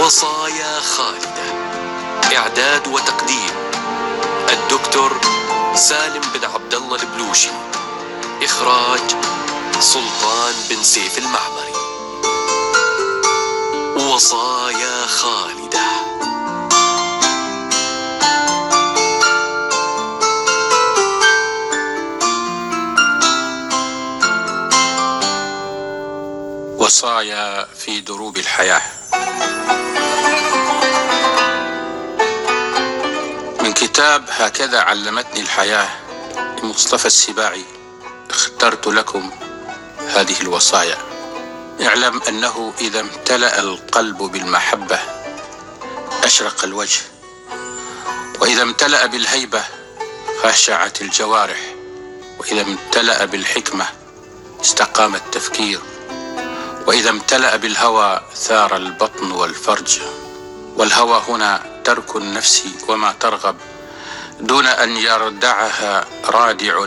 وصايا خالدة. إعداد وتقديم الدكتور سالم بن عبد الله البلوشي. إخراج سلطان بن سيف المعمري. وصايا خالدة. وصايا في دروب الحياة. كتاب هكذا علمتني الحياة لمصطفى السباعي اخترت لكم هذه الوصايا. اعلم أنه إذا امتلأ القلب بالمحبة أشرق الوجه وإذا امتلأ بالهيبة خشعت الجوارح وإذا امتلأ بالحكمة استقام التفكير وإذا امتلأ بالهوى ثار البطن والفرج. والهوى هنا ترك النفس وما ترغب دون أن يردعها رادع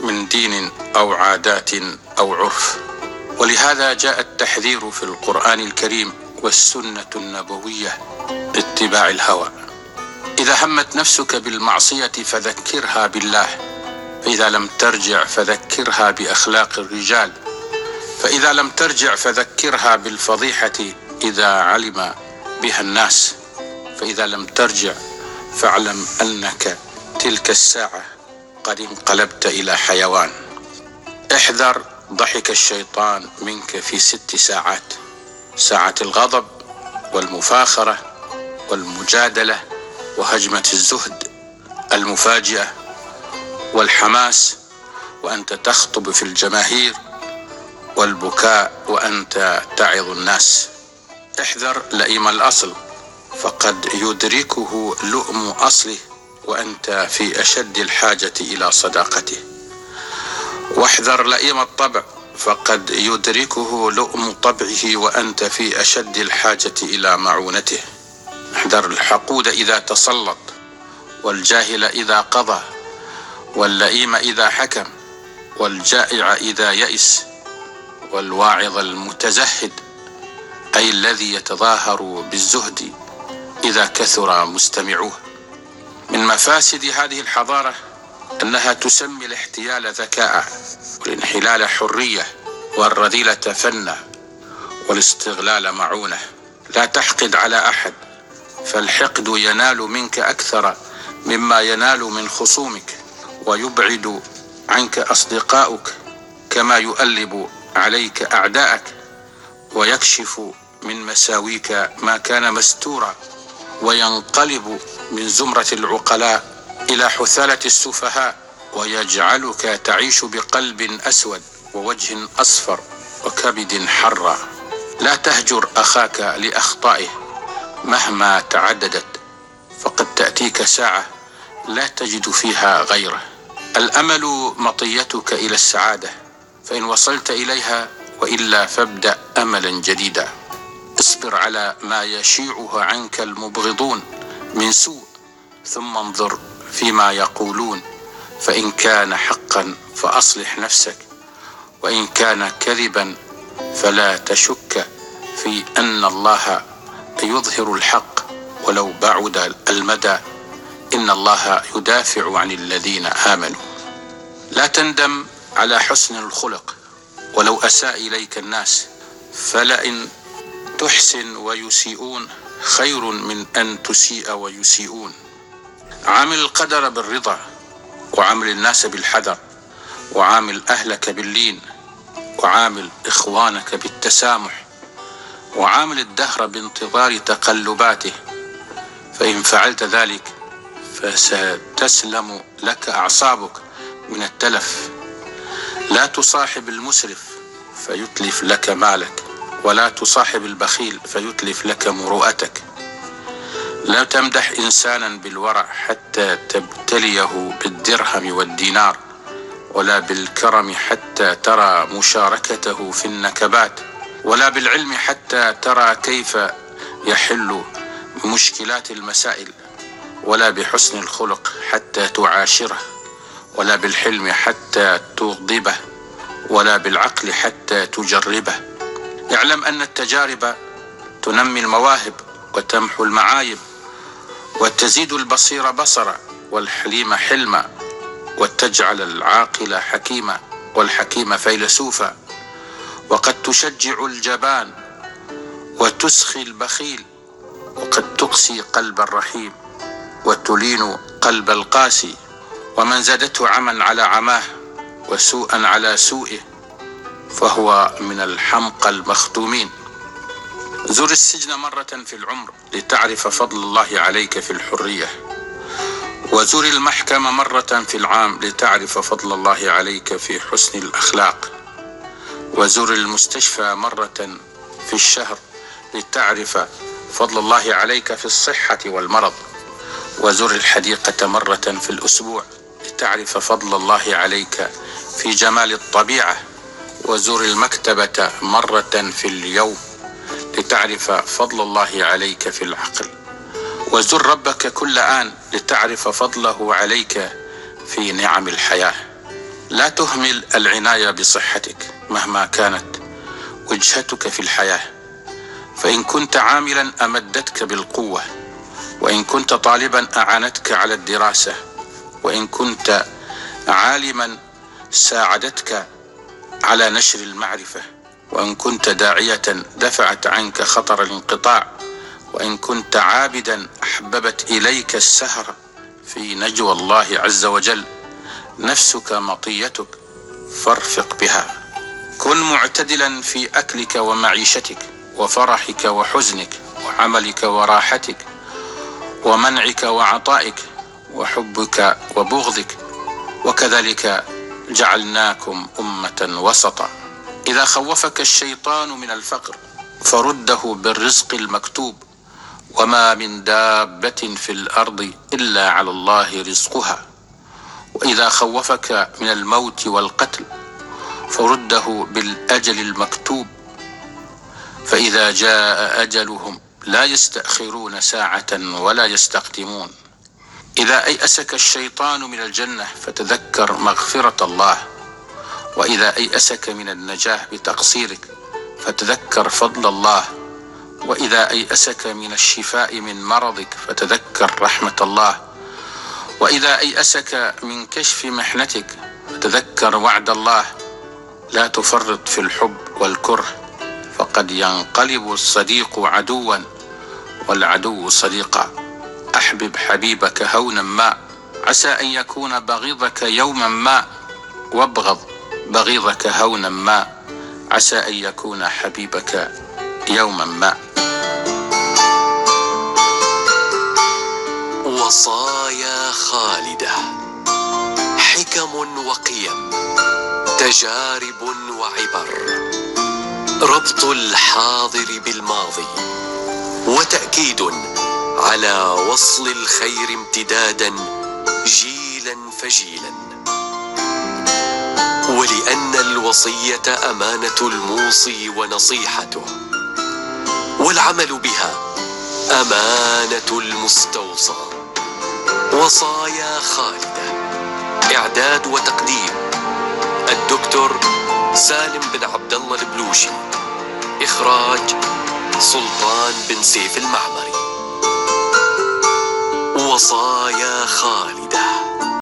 من دين أو عادات أو عرف. ولهذا جاء التحذير في القرآن الكريم والسنة النبوية باتباع الهوى. إذا همت نفسك بالمعصية فذكرها بالله. فإذا لم ترجع فذكرها بأخلاق الرجال. فإذا لم ترجع فذكرها بالفضيحة إذا علم بها الناس. فإذا لم ترجع فاعلم أنك تلك الساعة قد انقلبت إلى حيوان. احذر ضحك الشيطان منك في ست ساعات. ساعة الغضب والمفاخرة والمجادلة وهجمة الزهد المفاجئة والحماس وأنت تخطب في الجماهير والبكاء وأنت تعظ الناس. احذر لئيم الأصل فقد يدركه لؤم أصله وأنت في أشد الحاجة إلى صداقته. واحذر لئيم الطبع فقد يدركه لؤم طبعه وأنت في أشد الحاجة إلى معونته. احذر الحقود إذا تسلط والجاهل إذا قضى واللئيم إذا حكم والجائع إذا يئس والواعظ المتزهد أي الذي يتظاهر بالزهد. إذا كثر مستمعوه. من مفاسد هذه الحضارة أنها تسمي الاحتيال ذكاء والانحلال حرية والرذيلة فنة والاستغلال معونة. لا تحقد على أحد فالحقد ينال منك أكثر مما ينال من خصومك ويبعد عنك أصدقاؤك كما يؤلب عليك أعداءك ويكشف من مساويك ما كان مستورا. وينقلب من زمرة العقلاء إلى حثالة السفهاء ويجعلك تعيش بقلب أسود ووجه أصفر وكبد حرة لا تهجر أخاك لأخطائه مهما تعددت فقد تأتيك ساعة لا تجد فيها غيره. الأمل مطيتك إلى السعادة فإن وصلت إليها وإلا فابدأ أملا جديدا. اصبر على ما يشيعه عنك المبغضون من سوء ثم انظر فيما يقولون فإن كان حقا فأصلح نفسك وإن كان كذبا فلا تشك في أن الله يظهر الحق ولو بعد المدى. إن الله يدافع عن الذين آمنوا. لا تندم على حسن الخلق ولو أساء إليك الناس فلئن تحسن ويسيئون خير من أن تسيء ويسيئون. عامل القدر بالرضا وعامل الناس بالحذر وعامل أهلك باللين وعامل إخوانك بالتسامح وعامل الدهر بانتظار تقلباته. فإن فعلت ذلك فستسلم لك أعصابك من التلف. لا تصاحب المسرف فيتلف لك مالك. ولا تصاحب البخيل فيتلف لك مروءتك. لا تمدح إنسانا بالورع حتى تبتليه بالدرهم والدينار ولا بالكرم حتى ترى مشاركته في النكبات ولا بالعلم حتى ترى كيف يحل مشكلات المسائل ولا بحسن الخلق حتى تعاشره ولا بالحلم حتى تغضبه ولا بالعقل حتى تجربه. اعلم أن التجارب تنمي المواهب وتمحو المعايب وتزيد البصير بصرا والحليم حلما وتجعل العاقل حكيما والحكيم فيلسوفا وقد تشجع الجبان وتسخي البخيل وقد تقسي قلب الرحيم وتلين قلب القاسي ومن زادته عما على عماه وسوءا على سوءه فهو من الحمقى المخدومين. زر السجن مرة في العمر لتعرف فضل الله عليك في الحرية. وزر المحكمة مرة في العام لتعرف فضل الله عليك في حسن الأخلاق. وزر المستشفى مرة في الشهر لتعرف فضل الله عليك في الصحة والمرض. وزر الحديقة مرة في الأسبوع لتعرف فضل الله عليك في جمال الطبيعة. وزر المكتبة مرة في اليوم لتعرف فضل الله عليك في العقل. وزر ربك كل آن لتعرف فضله عليك في نعم الحياة. لا تهمل العناية بصحتك مهما كانت وجهتك في الحياة. فإن كنت عاملا أمدتك بالقوة وإن كنت طالبا أعانتك على الدراسة وإن كنت عالما ساعدتك على نشر المعرفة. وإن كنت داعية دفعت عنك خطر الانقطاع. وإن كنت عابدا أحببت إليك السهر في نجوى الله عز وجل. نفسك مطيتك فارفق بها. كن معتدلا في أكلك ومعيشتك وفرحك وحزنك وعملك وراحتك ومنعك وعطائك وحبك وبغضك. وكذلك جعلناكم أمة وسطا. إذا خوفك الشيطان من الفقر فرده بالرزق المكتوب. وما من دابة في الأرض إلا على الله رزقها. وإذا خوفك من الموت والقتل فرده بالأجل المكتوب. فإذا جاء أجلهم لا يستأخرون ساعة ولا يستقدمون. إذا أيأسك الشيطان من الجنة فتذكر مغفرة الله. وإذا أيأسك من النجاح بتقصيرك فتذكر فضل الله. وإذا أيأسك من الشفاء من مرضك فتذكر رحمة الله. وإذا أيأسك من كشف محنتك فتذكر وعد الله. لا تفرط في الحب والكره فقد ينقلب الصديق عدوا والعدو صديقا. أحبب حبيبك هونا ما. عسى أن يكون بغيضك يوما ما. وابغض بغيضك هونا ما. عسى أن يكون حبيبك يوما ما. وصايا خالدة. حكم وقيم. تجارب وعبر. ربط الحاضر بالماضي. وتأكيد على وصل الخير امتدادا جيلا فجيلا. ولأن الوصية أمانة الموصي ونصيحته والعمل بها أمانة المستوصى. وصايا خالدة إعداد وتقديم الدكتور سالم بن عبد الله البلوشي. إخراج سلطان بن سيف المعمري وصايا خالدة.